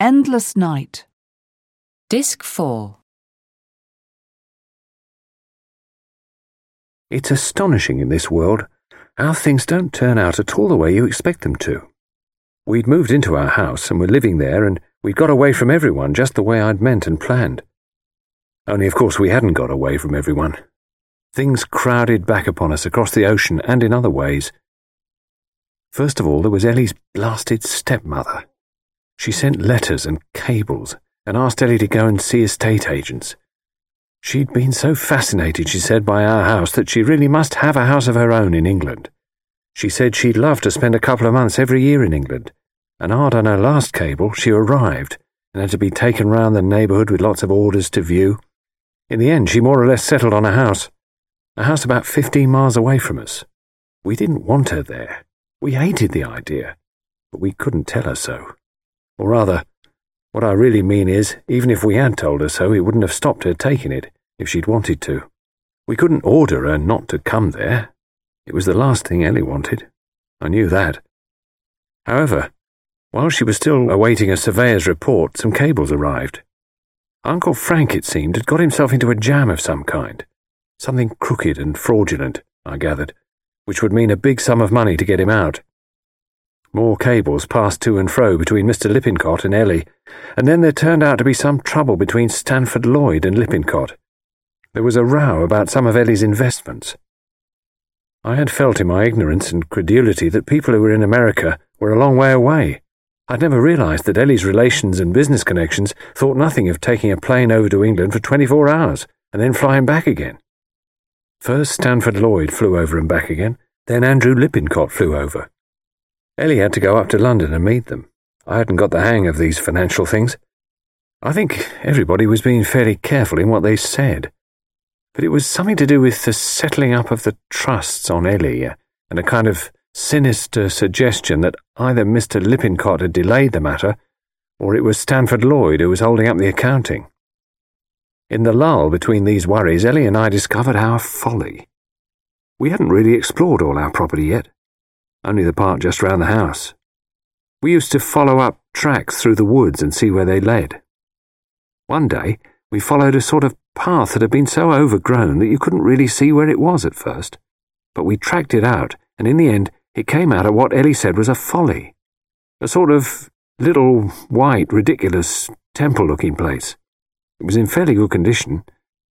Endless Night. Disc 4. It's astonishing in this world how things don't turn out at all the way you expect them to. We'd moved into our house and were living there, and we'd got away from everyone just the way I'd meant and planned. Only, of course, we hadn't got away from everyone. Things crowded back upon us across the ocean and in other ways. First of all, there was Ellie's blasted stepmother. She sent letters and cables and asked Ellie to go and see estate agents. She'd been so fascinated, she said, by our house that she really must have a house of her own in England. She said she'd love to spend a couple of months every year in England, and hard on her last cable, she arrived and had to be taken round the neighbourhood with lots of orders to view. In the end, she more or less settled on a house, a house about fifteen miles away from us. We didn't want her there. We hated the idea, but we couldn't tell her so. Or rather, what I really mean is, even if we had told her so, it wouldn't have stopped her taking it if she'd wanted to. We couldn't order her not to come there. It was the last thing Ellie wanted. I knew that. However, while she was still awaiting a surveyor's report, some cables arrived. Uncle Frank, it seemed, had got himself into a jam of some kind. Something crooked and fraudulent, I gathered, which would mean a big sum of money to get him out. More cables passed to and fro between Mr. Lippincott and Ellie, and then there turned out to be some trouble between Stanford Lloyd and Lippincott. There was a row about some of Ellie's investments. I had felt in my ignorance and credulity that people who were in America were a long way away. I'd never realised that Ellie's relations and business connections thought nothing of taking a plane over to England for 24 hours and then flying back again. First Stanford Lloyd flew over and back again, then Andrew Lippincott flew over. Ellie had to go up to London and meet them. I hadn't got the hang of these financial things. I think everybody was being fairly careful in what they said. But it was something to do with the settling up of the trusts on Ellie uh, and a kind of sinister suggestion that either Mr. Lippincott had delayed the matter or it was Stanford Lloyd who was holding up the accounting. In the lull between these worries, Ellie and I discovered our folly. We hadn't really explored all our property yet only the part just round the house. We used to follow up tracks through the woods and see where they led. One day, we followed a sort of path that had been so overgrown that you couldn't really see where it was at first. But we tracked it out, and in the end, it came out at what Ellie said was a folly. A sort of little, white, ridiculous, temple looking place. It was in fairly good condition,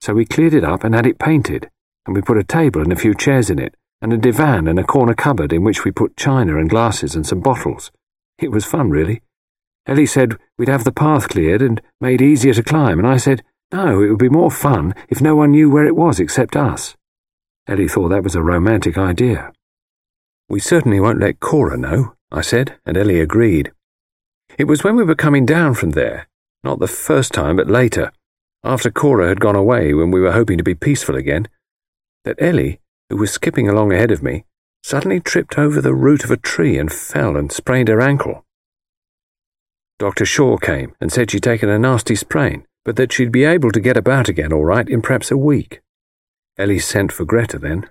so we cleared it up and had it painted, and we put a table and a few chairs in it, and a divan and a corner cupboard in which we put china and glasses and some bottles. It was fun, really. Ellie said we'd have the path cleared and made easier to climb, and I said, no, it would be more fun if no one knew where it was except us. Ellie thought that was a romantic idea. We certainly won't let Cora know, I said, and Ellie agreed. It was when we were coming down from there, not the first time, but later, after Cora had gone away when we were hoping to be peaceful again, that Ellie who was skipping along ahead of me, suddenly tripped over the root of a tree and fell and sprained her ankle. Dr. Shaw came and said she'd taken a nasty sprain, but that she'd be able to get about again all right in perhaps a week. Ellie sent for Greta then.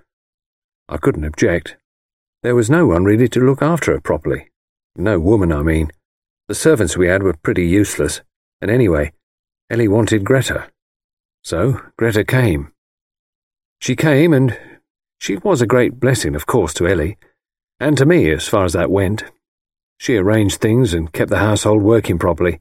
I couldn't object. There was no one really to look after her properly. No woman, I mean. The servants we had were pretty useless, and anyway, Ellie wanted Greta. So Greta came. She came, and she was a great blessing, of course, to Ellie, and to me as far as that went. She arranged things and kept the household working properly.